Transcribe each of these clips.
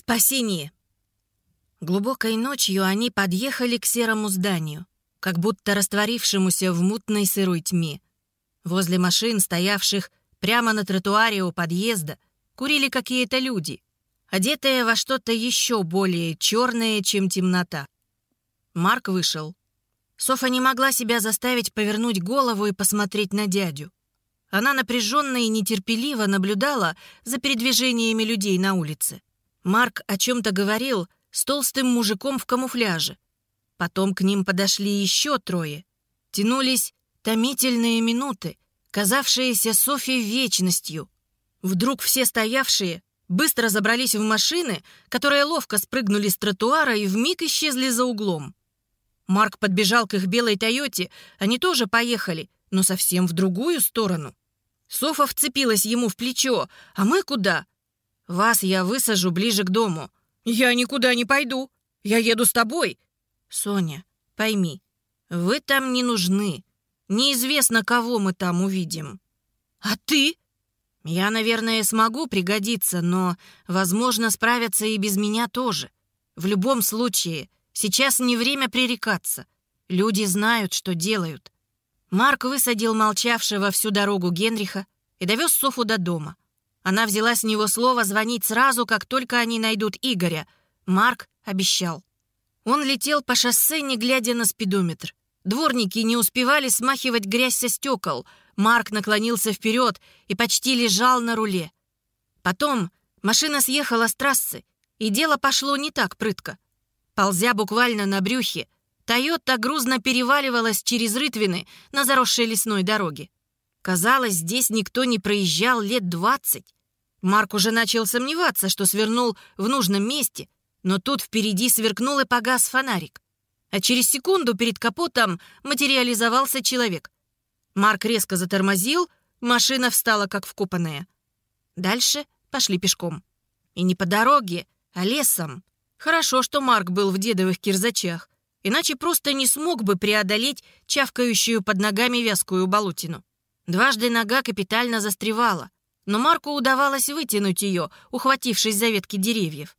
Спасение. Глубокой ночью они подъехали к серому зданию, как будто растворившемуся в мутной сырой тьме. Возле машин, стоявших прямо на тротуаре у подъезда, курили какие-то люди, одетые во что-то еще более черное, чем темнота. Марк вышел. Софа не могла себя заставить повернуть голову и посмотреть на дядю. Она напряженно и нетерпеливо наблюдала за передвижениями людей на улице. Марк о чем-то говорил с толстым мужиком в камуфляже. Потом к ним подошли еще трое. Тянулись томительные минуты, казавшиеся Софи вечностью. Вдруг все стоявшие быстро забрались в машины, которые ловко спрыгнули с тротуара и вмиг исчезли за углом. Марк подбежал к их белой «Тойоте», они тоже поехали, но совсем в другую сторону. Софа вцепилась ему в плечо. «А мы куда?» «Вас я высажу ближе к дому». «Я никуда не пойду. Я еду с тобой». «Соня, пойми, вы там не нужны. Неизвестно, кого мы там увидим». «А ты?» «Я, наверное, смогу пригодиться, но, возможно, справятся и без меня тоже. В любом случае, сейчас не время пререкаться. Люди знают, что делают». Марк высадил молчавшего всю дорогу Генриха и довез Софу до дома. Она взяла с него слово звонить сразу, как только они найдут Игоря. Марк обещал. Он летел по шоссе, не глядя на спидометр. Дворники не успевали смахивать грязь со стекол. Марк наклонился вперед и почти лежал на руле. Потом машина съехала с трассы, и дело пошло не так прытко. Ползя буквально на брюхе, Тойота грузно переваливалась через рытвины на заросшей лесной дороге. Казалось, здесь никто не проезжал лет двадцать. Марк уже начал сомневаться, что свернул в нужном месте, но тут впереди сверкнул и погас фонарик. А через секунду перед капотом материализовался человек. Марк резко затормозил, машина встала как вкопанная. Дальше пошли пешком. И не по дороге, а лесом. Хорошо, что Марк был в дедовых кирзачах иначе просто не смог бы преодолеть чавкающую под ногами вязкую болотину. Дважды нога капитально застревала, но Марку удавалось вытянуть ее, ухватившись за ветки деревьев.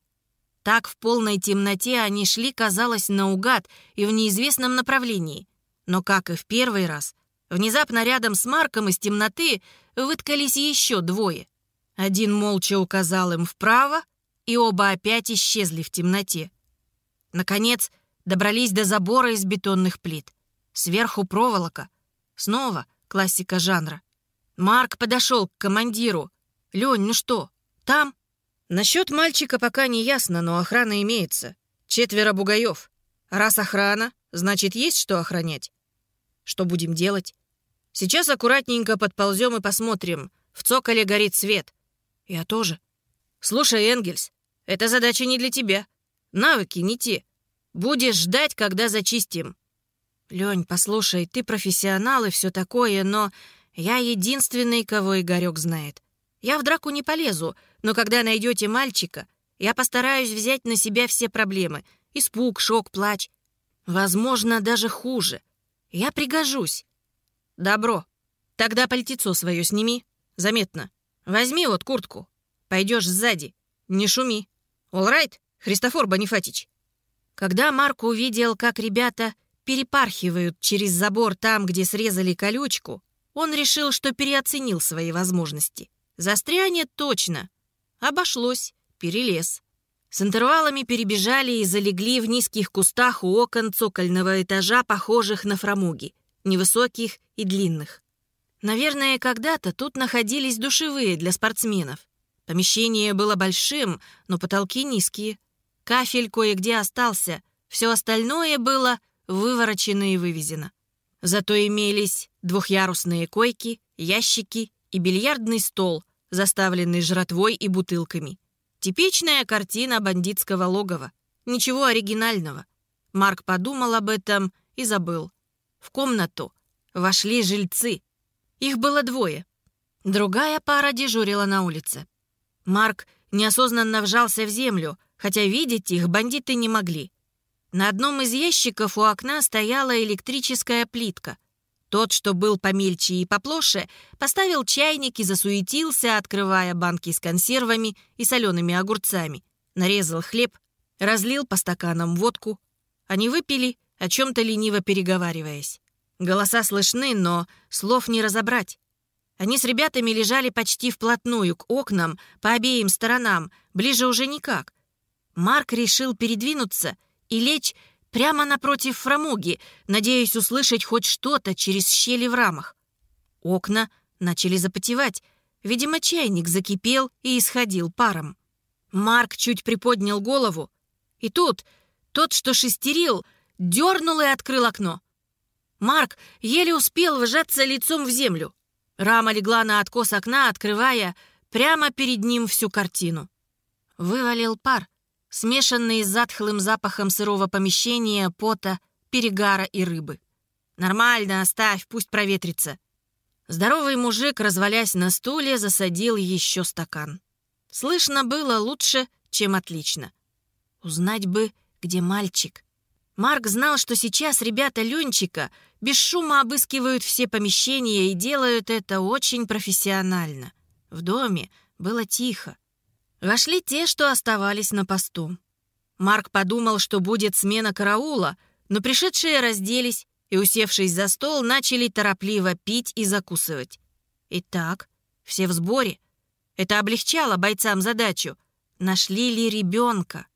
Так в полной темноте они шли, казалось, наугад и в неизвестном направлении. Но, как и в первый раз, внезапно рядом с Марком из темноты выткались еще двое. Один молча указал им вправо, и оба опять исчезли в темноте. Наконец, Добрались до забора из бетонных плит. Сверху проволока. Снова классика жанра. Марк подошел к командиру. «Лень, ну что, там?» Насчет мальчика пока не ясно, но охрана имеется. Четверо бугаев. Раз охрана, значит, есть что охранять. Что будем делать? Сейчас аккуратненько подползем и посмотрим. В цоколе горит свет. Я тоже. Слушай, Энгельс, эта задача не для тебя. Навыки не те. Будешь ждать, когда зачистим». «Лень, послушай, ты профессионал и все такое, но я единственный, кого Игорек знает. Я в драку не полезу, но когда найдете мальчика, я постараюсь взять на себя все проблемы. Испуг, шок, плач. Возможно, даже хуже. Я пригожусь». «Добро. Тогда пальтецо свое сними. Заметно. Возьми вот куртку. Пойдешь сзади. Не шуми. Олрайт, Христофор Бонифатич?» Когда Марк увидел, как ребята перепархивают через забор там, где срезали колючку, он решил, что переоценил свои возможности. Застрянет точно. Обошлось, перелез. С интервалами перебежали и залегли в низких кустах у окон цокольного этажа, похожих на фрамуги, невысоких и длинных. Наверное, когда-то тут находились душевые для спортсменов. Помещение было большим, но потолки низкие. Кафель кое-где остался, все остальное было выворочено и вывезено. Зато имелись двухъярусные койки, ящики и бильярдный стол, заставленный жратвой и бутылками. Типичная картина бандитского логова. Ничего оригинального. Марк подумал об этом и забыл. В комнату вошли жильцы. Их было двое. Другая пара дежурила на улице. Марк неосознанно вжался в землю, хотя видеть их бандиты не могли. На одном из ящиков у окна стояла электрическая плитка. Тот, что был помельче и поплоше, поставил чайник и засуетился, открывая банки с консервами и солеными огурцами. нарезал хлеб, разлил по стаканам водку. Они выпили, о чем-то лениво переговариваясь. Голоса слышны, но слов не разобрать. Они с ребятами лежали почти вплотную к окнам, по обеим сторонам, ближе уже никак. Марк решил передвинуться и лечь прямо напротив фрамуги, надеясь услышать хоть что-то через щели в рамах. Окна начали запотевать. Видимо, чайник закипел и исходил паром. Марк чуть приподнял голову. И тут тот, что шестерил, дернул и открыл окно. Марк еле успел вжаться лицом в землю. Рама легла на откос окна, открывая прямо перед ним всю картину. Вывалил пар, смешанный с затхлым запахом сырого помещения, пота, перегара и рыбы. «Нормально, оставь, пусть проветрится». Здоровый мужик, развалясь на стуле, засадил еще стакан. Слышно было лучше, чем отлично. Узнать бы, где мальчик. Марк знал, что сейчас ребята Ленчика без шума обыскивают все помещения и делают это очень профессионально. В доме было тихо. Вошли те, что оставались на посту. Марк подумал, что будет смена караула, но пришедшие разделись и, усевшись за стол, начали торопливо пить и закусывать. Итак, все в сборе. Это облегчало бойцам задачу. Нашли ли ребенка?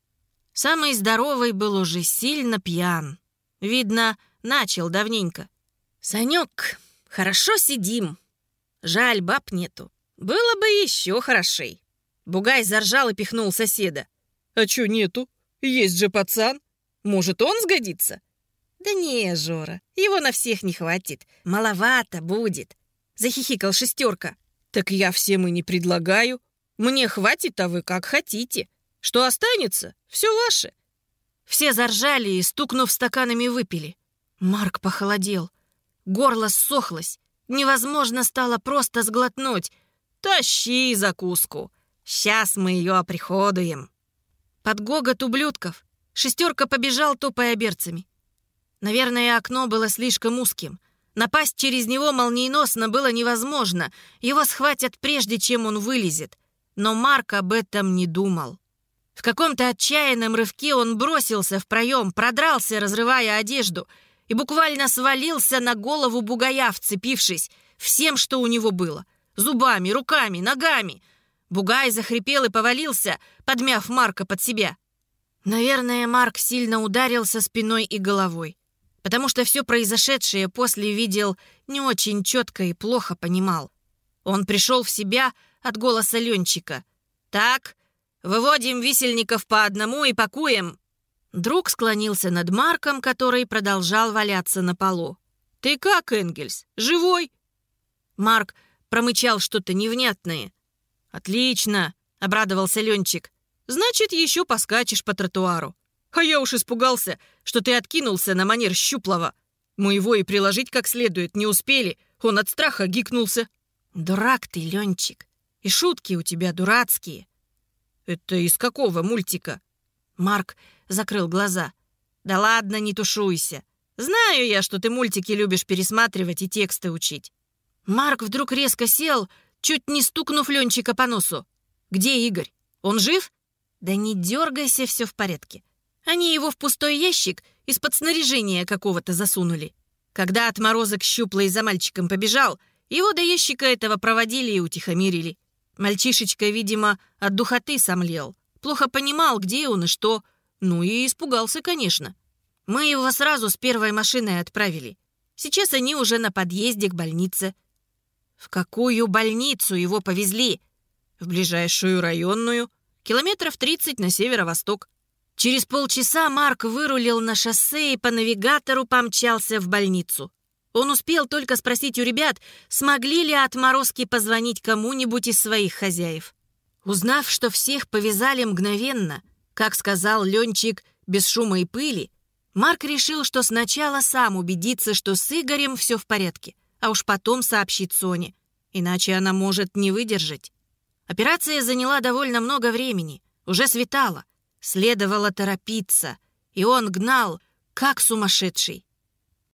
Самый здоровый был уже сильно пьян. Видно, начал давненько. «Санек, хорошо сидим. Жаль, баб нету. Было бы еще хорошей». Бугай заржал и пихнул соседа. «А чё нету? Есть же пацан. Может, он сгодится?» «Да не, Жора, его на всех не хватит. Маловато будет», — захихикал шестерка. «Так я всем и не предлагаю. Мне хватит, а вы как хотите. Что останется, все ваше». Все заржали и, стукнув стаканами, выпили. Марк похолодел. Горло ссохлось. Невозможно стало просто сглотнуть. «Тащи закуску!» Сейчас мы ее оприходуем». Под гогот ублюдков шестерка побежал, топая берцами. Наверное, окно было слишком узким. Напасть через него молниеносно было невозможно. Его схватят прежде, чем он вылезет. Но Марк об этом не думал. В каком-то отчаянном рывке он бросился в проем, продрался, разрывая одежду, и буквально свалился на голову бугая, вцепившись всем, что у него было. Зубами, руками, ногами — Бугай захрипел и повалился, подмяв Марка под себя. Наверное, Марк сильно ударился спиной и головой, потому что все произошедшее после видел не очень четко и плохо понимал. Он пришел в себя от голоса Ленчика. «Так, выводим висельников по одному и пакуем». Друг склонился над Марком, который продолжал валяться на полу. «Ты как, Энгельс? Живой?» Марк промычал что-то невнятное. «Отлично!» — обрадовался Ленчик. «Значит, еще поскачешь по тротуару. А я уж испугался, что ты откинулся на манер щуплого. Мы его и приложить как следует не успели. Он от страха гикнулся». «Дурак ты, Ленчик. И шутки у тебя дурацкие». «Это из какого мультика?» Марк закрыл глаза. «Да ладно, не тушуйся. Знаю я, что ты мультики любишь пересматривать и тексты учить». Марк вдруг резко сел, чуть не стукнув Ленчика по носу. «Где Игорь? Он жив?» «Да не дергайся, все в порядке. Они его в пустой ящик из-под снаряжения какого-то засунули. Когда отморозок щуплый за мальчиком побежал, его до ящика этого проводили и утихомирили. Мальчишечка, видимо, от духоты сомлел. Плохо понимал, где он и что. Ну и испугался, конечно. Мы его сразу с первой машиной отправили. Сейчас они уже на подъезде к больнице. В какую больницу его повезли? В ближайшую районную, километров 30 на северо-восток. Через полчаса Марк вырулил на шоссе и по навигатору помчался в больницу. Он успел только спросить у ребят, смогли ли отморозки позвонить кому-нибудь из своих хозяев. Узнав, что всех повязали мгновенно, как сказал Ленчик, без шума и пыли, Марк решил, что сначала сам убедится, что с Игорем все в порядке а уж потом сообщит Соне, иначе она может не выдержать. Операция заняла довольно много времени, уже светало, следовало торопиться, и он гнал, как сумасшедший.